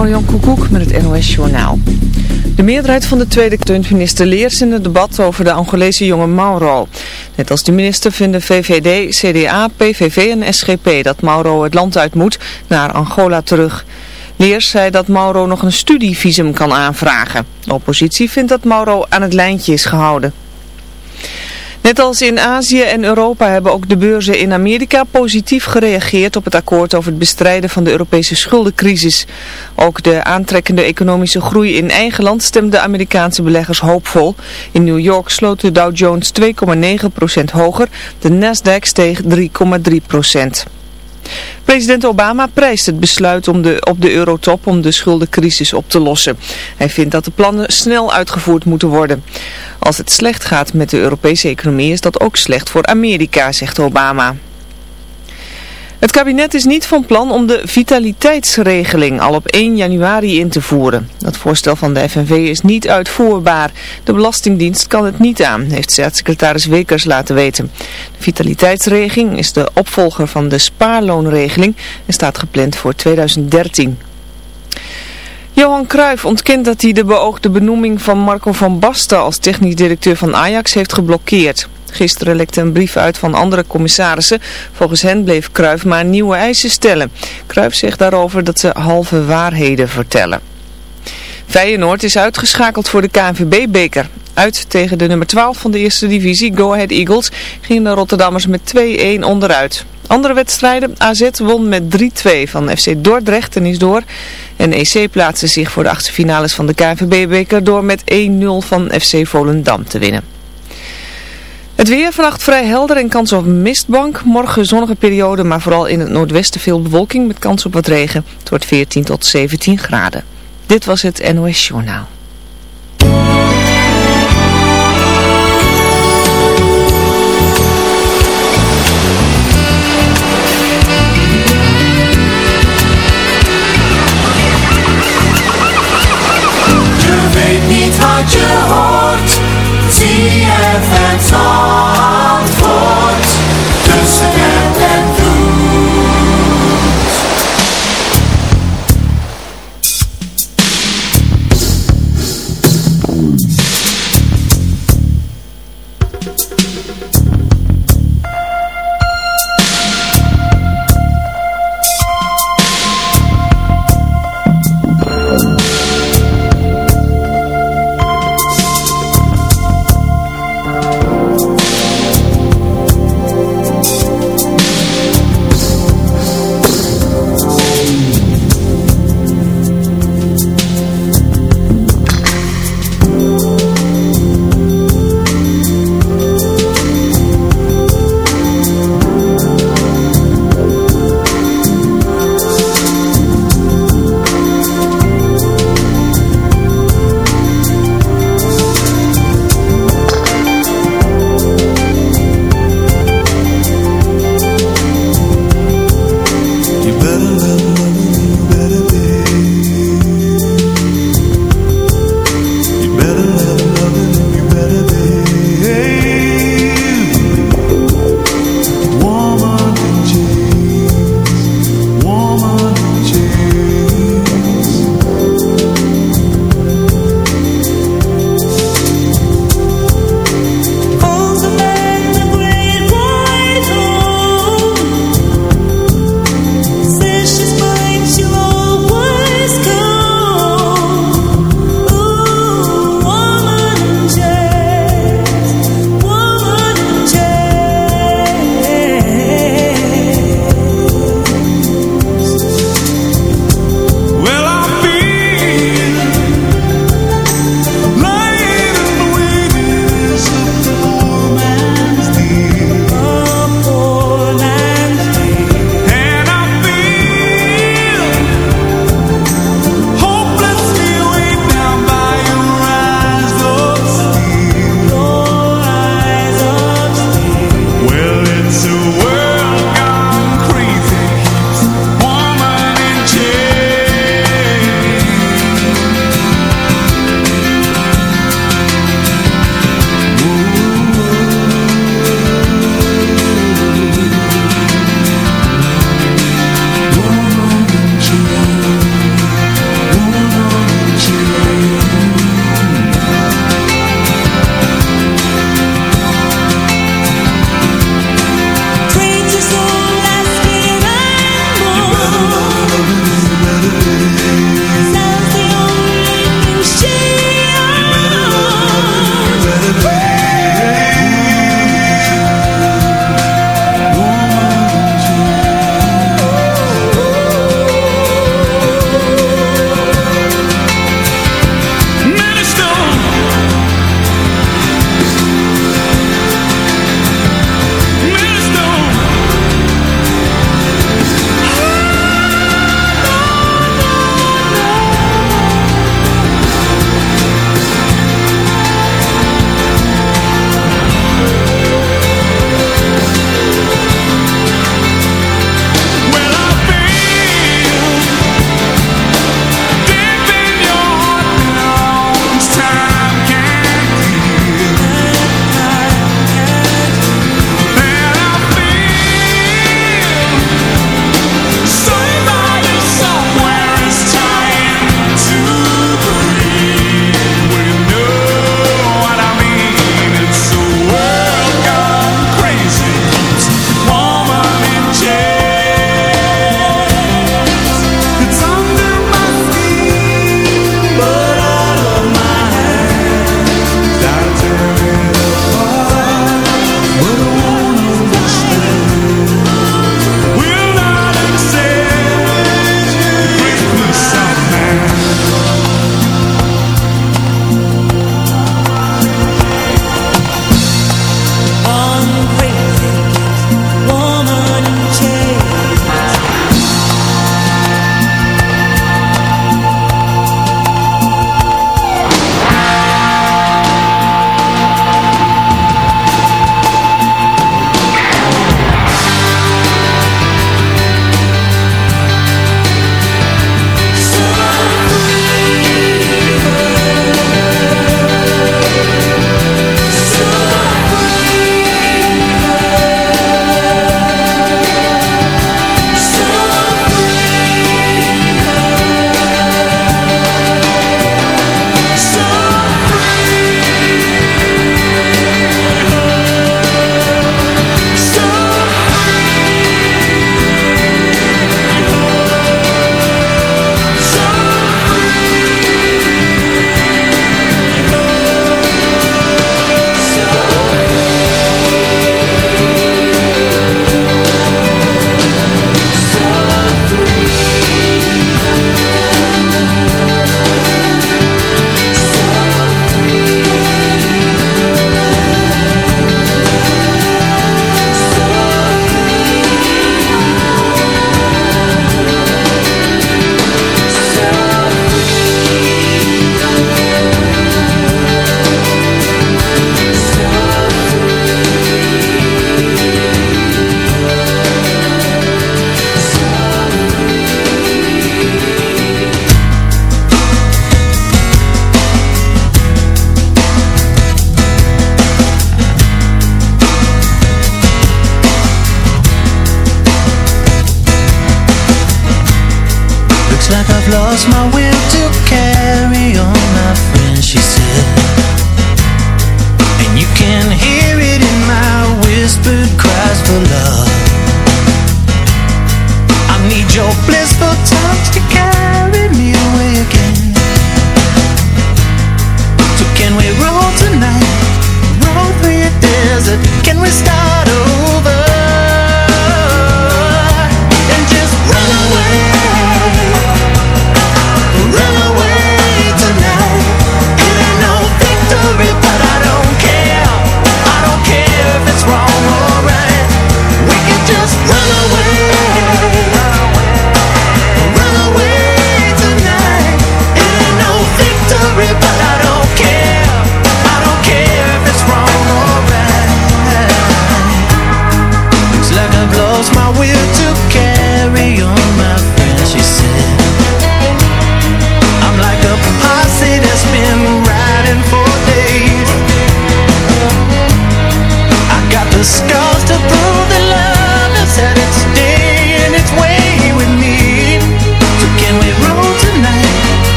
Marjan Koekoek met het NOS Journaal. De meerderheid van de Tweede steunt minister Leers in het debat over de Angolese jongen Mauro. Net als de minister vinden VVD, CDA, PVV en SGP dat Mauro het land uit moet naar Angola terug. Leers zei dat Mauro nog een studievisum kan aanvragen. De oppositie vindt dat Mauro aan het lijntje is gehouden. Net als in Azië en Europa hebben ook de beurzen in Amerika positief gereageerd op het akkoord over het bestrijden van de Europese schuldencrisis. Ook de aantrekkende economische groei in eigen land stemde Amerikaanse beleggers hoopvol. In New York sloot de Dow Jones 2,9% hoger, de Nasdaq steeg 3,3%. President Obama prijst het besluit om de, op de eurotop om de schuldencrisis op te lossen. Hij vindt dat de plannen snel uitgevoerd moeten worden. Als het slecht gaat met de Europese economie is dat ook slecht voor Amerika, zegt Obama. Het kabinet is niet van plan om de vitaliteitsregeling al op 1 januari in te voeren. Dat voorstel van de FNV is niet uitvoerbaar. De Belastingdienst kan het niet aan, heeft staatssecretaris Wekers laten weten. De vitaliteitsregeling is de opvolger van de spaarloonregeling en staat gepland voor 2013. Johan Cruijff ontkent dat hij de beoogde benoeming van Marco van Basten als technisch directeur van Ajax heeft geblokkeerd. Gisteren lekte een brief uit van andere commissarissen. Volgens hen bleef Cruijff maar nieuwe eisen stellen. Cruijff zegt daarover dat ze halve waarheden vertellen. Feyenoord is uitgeschakeld voor de KNVB-beker. Uit tegen de nummer 12 van de eerste divisie, Go Ahead Eagles, gingen de Rotterdammers met 2-1 onderuit. Andere wedstrijden, AZ won met 3-2 van FC Dordrecht en is door. En EC plaatste zich voor de achtste finales van de KNVB-beker door met 1-0 van FC Volendam te winnen. Het weer vannacht vrij helder en kans op mistbank. Morgen zonnige periode, maar vooral in het noordwesten veel bewolking met kans op wat regen. Het wordt 14 tot 17 graden. Dit was het NOS Journaal. Je weet niet wat je hoort. ZFM Zandvoort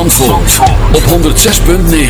Op 106.9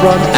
Run.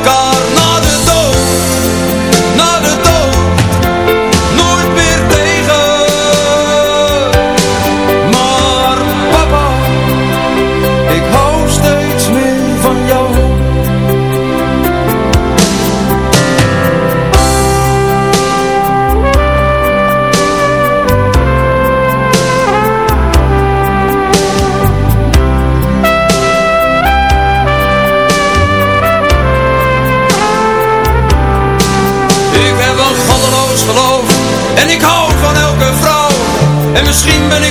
En misschien ben ik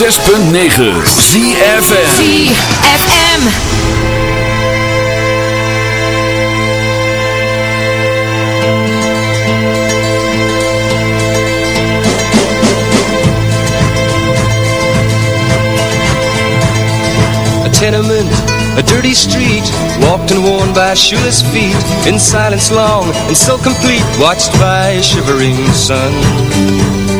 106.9 ZFM ZFM. A tenement, a dirty street, walked and worn by shoeless feet, in silence long and so complete, watched by a shivering sun.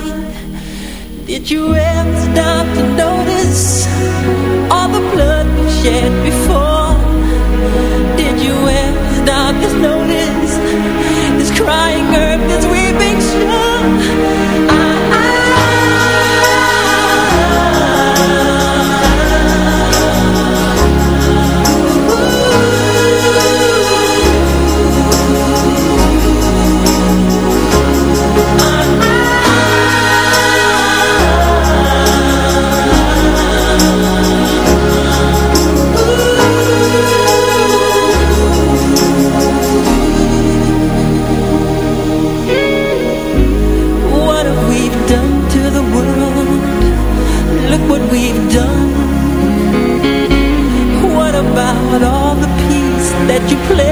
Crying earth, this weeping shore? you play.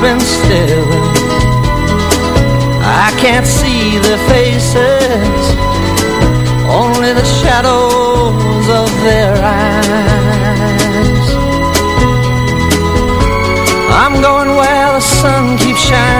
stopping still. I can't see their faces, only the shadows of their eyes. I'm going where the sun keeps shining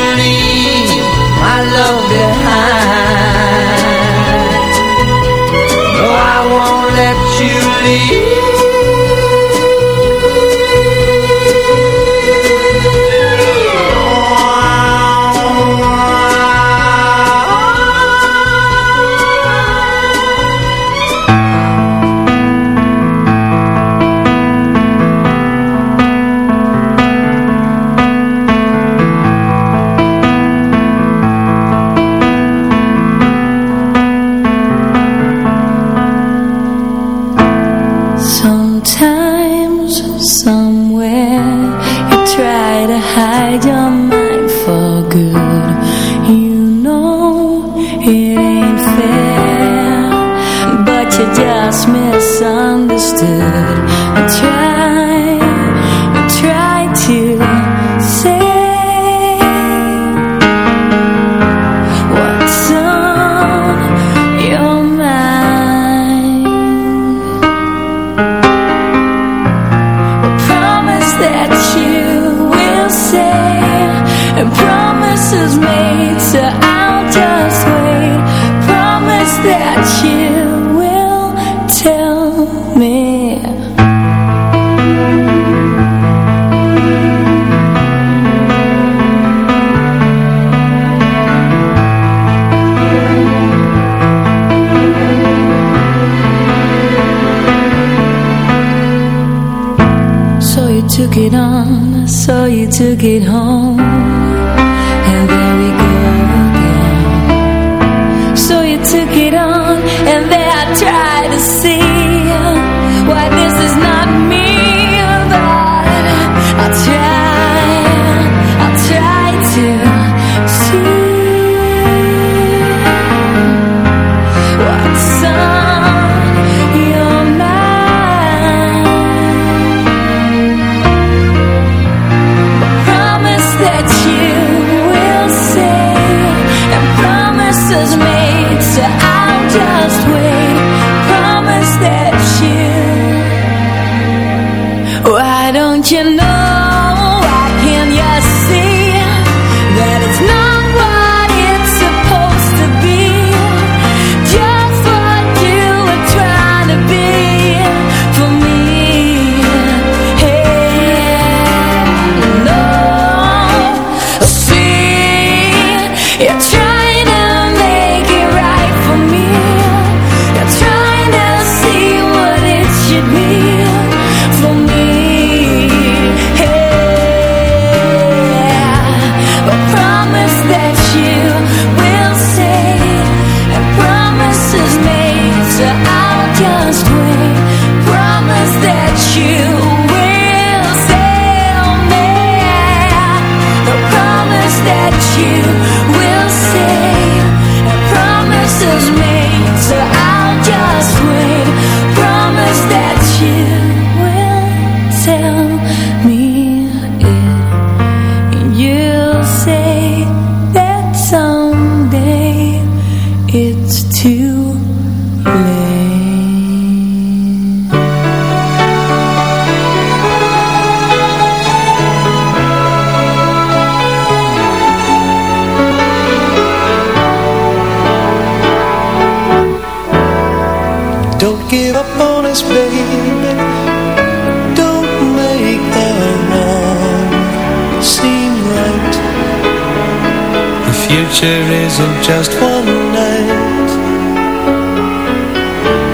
isn't just one night.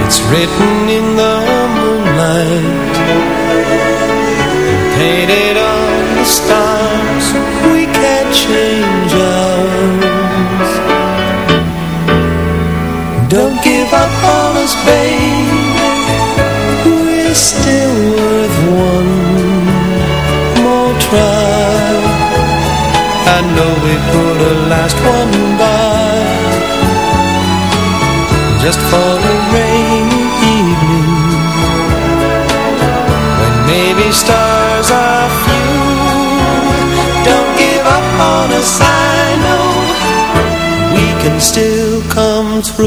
It's written in the moonlight Painted on the stars. We can't change ours. Don't give up on us, baby We're still worth one more try. I know we put a last one Just for a rainy evening. When maybe stars are few Don't give up on us, I know We can still come through